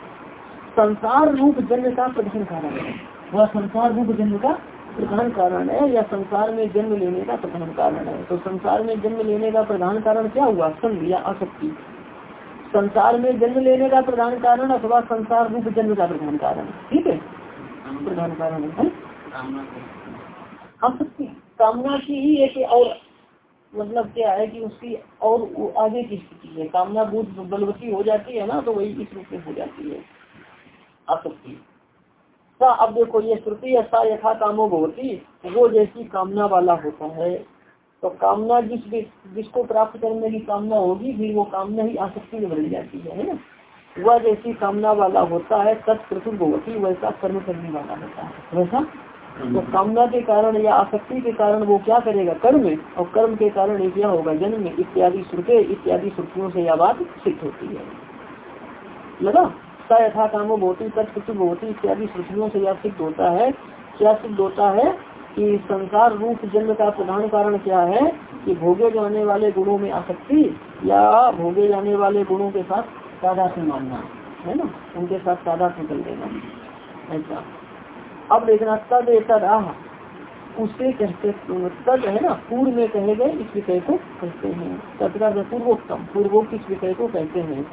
संसार रूप जन्म का प्रधान कारण है। वह संसार रूप जन्म का प्रधान कारण है या संसार में जन्म लेने का प्रधान कारण है? तो संसार में जन्म लेने का प्रधान कारण क्या हुआ? संघ या आसक्ति। संसार में जन्म लेने का प्रधान कारण अथवा संसार रूप जन्म का प्रधान कारण। ठीक है? प्रधान कारण है कामना की ही एक और मतलब क्या है कि उसकी और आगे की स्थिति है। कामना बुद्ध बलवती हो जाती है ना तो वही इस रूप में हो जाती है। आसक्ति अब देखो, ये श्रुति है सा यथा कामो भवती वो जैसी कामना वाला होता है। तो कामना जिस जिसको प्राप्त करने की कामना होगी, फिर वो कामना ही आसक्ति में बदल जाती है ना? वह जैसी कामना वाला होता है तत्प्रतुर भगवती वैसा कर्म करने वाला होता है। वैसा? तो कामना के कारण या आसक्ति के कारण वो क्या करेगा? कर्म। और कर्म के कारण ये क्या होगा? जन्म, इत्यादि श्रुते, इत्यादि श्रुतियों से यह बात सिद्ध होती है। लगा? सा यथा कामो भोती तत्प्रतुर भगवती इत्यादि श्रुतियों से यह सिद्ध होता है। क्या सिद्ध होता है कि संसार रूप जन्म का प्रधान कारण क्या है? कि भोगे जाने वाले गुणों में आसक्ति या भोगे जाने वाले गुणों के साथ सादा से मानना, है ना? उनके साथ सादा से चल देना, ऐसा। अब देखना, तद तद आह। उससे कहते, तद है ना, पूर्व में कहे गए इस विषय को कहते हैं। तत्का पूर्वोत्तम। पूर्वोक्त इस विषय को कहते हैं।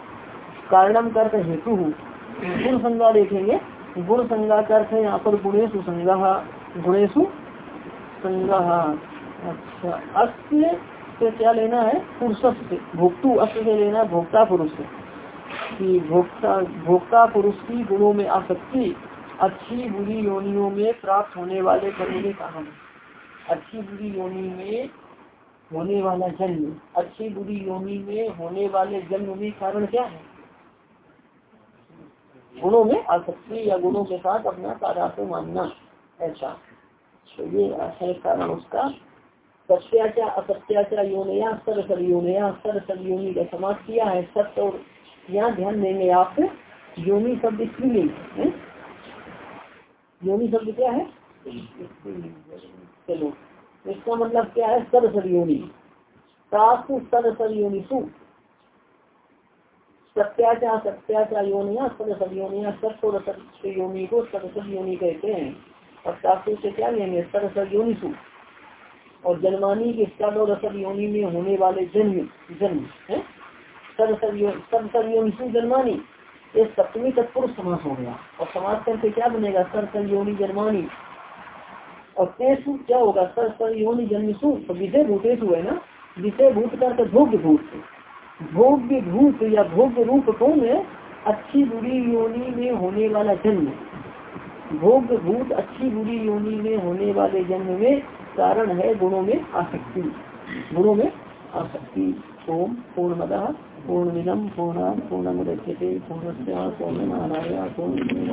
कारणम करते हेतु गुण संज्ञा देखेंगे। गुण संज्ञा का अर्थ है यहाँ पर गुणेशु संज्ञा गुणेशु संज्ञा। अच्छा अस्य से क्या लेना है? पुरुष से भोक्तु अस्य से लेना भोक्ता पुरुष की भोक्ता भोक्ता पुरुष की गुणों में आसक्ति अच्छी बुरी योनियों में प्राप्त होने वाले कर्म के कारण। अच्छी बुरी योनि में होने वाला जन्म। अच्छी बुरी योनि में होने वाले जन्म में कारण क्या है? गुणों में आसक्ति या गुणों के साथ अपना तादात्म्य मानना, ऐसा। तो ये है कारण उसका। सत्याचार असत्याचार योनिया सर सर योनिया सर सर योनि का समाज किया है, सत्य और यहाँ ध्यान देंगे आप। योनि शब्द स्त्रीलिंग योनि शब्द क्या है? चलो, इसका मतलब क्या है? सर सर योनि। सासु सर सर योनिसु। सत्याचार सत्याचार योनिया सर योनिया और सत्य योनि को सर योनि कहते हैं। और सासु से क्या लेंगे सर सर योनिसु और जन्मानी के सद और असर योनि में होने वाले जन्म जन्म, है? सर सर सर योनिसु जन्मानी। ये सप्तमी तत्पुरुष समास हो गया। और समाज करके क्या बनेगा? सर सर योनि जन्मानी। और तेसु क्या होगा? सर सर योनि जन्मसु तो विषय भूतेशु है ना? विषय भूत का भोग्य भूत भोग्य रूप या भोग्य रूप कौन है अच्छी बुरी योनि में होने वाला जन्म। भोग भूत अच्छी बुरी योनि में होने वाले जन्म में कारण है गुणों में आसक्ति। गुणों में आसक्ति। ओम पूर्ण पूर्णमिदम पूर्ण निगम पूर्ण पूर्ण मुदच्यते पूर्ण पूर्ण नारायण पूर्ण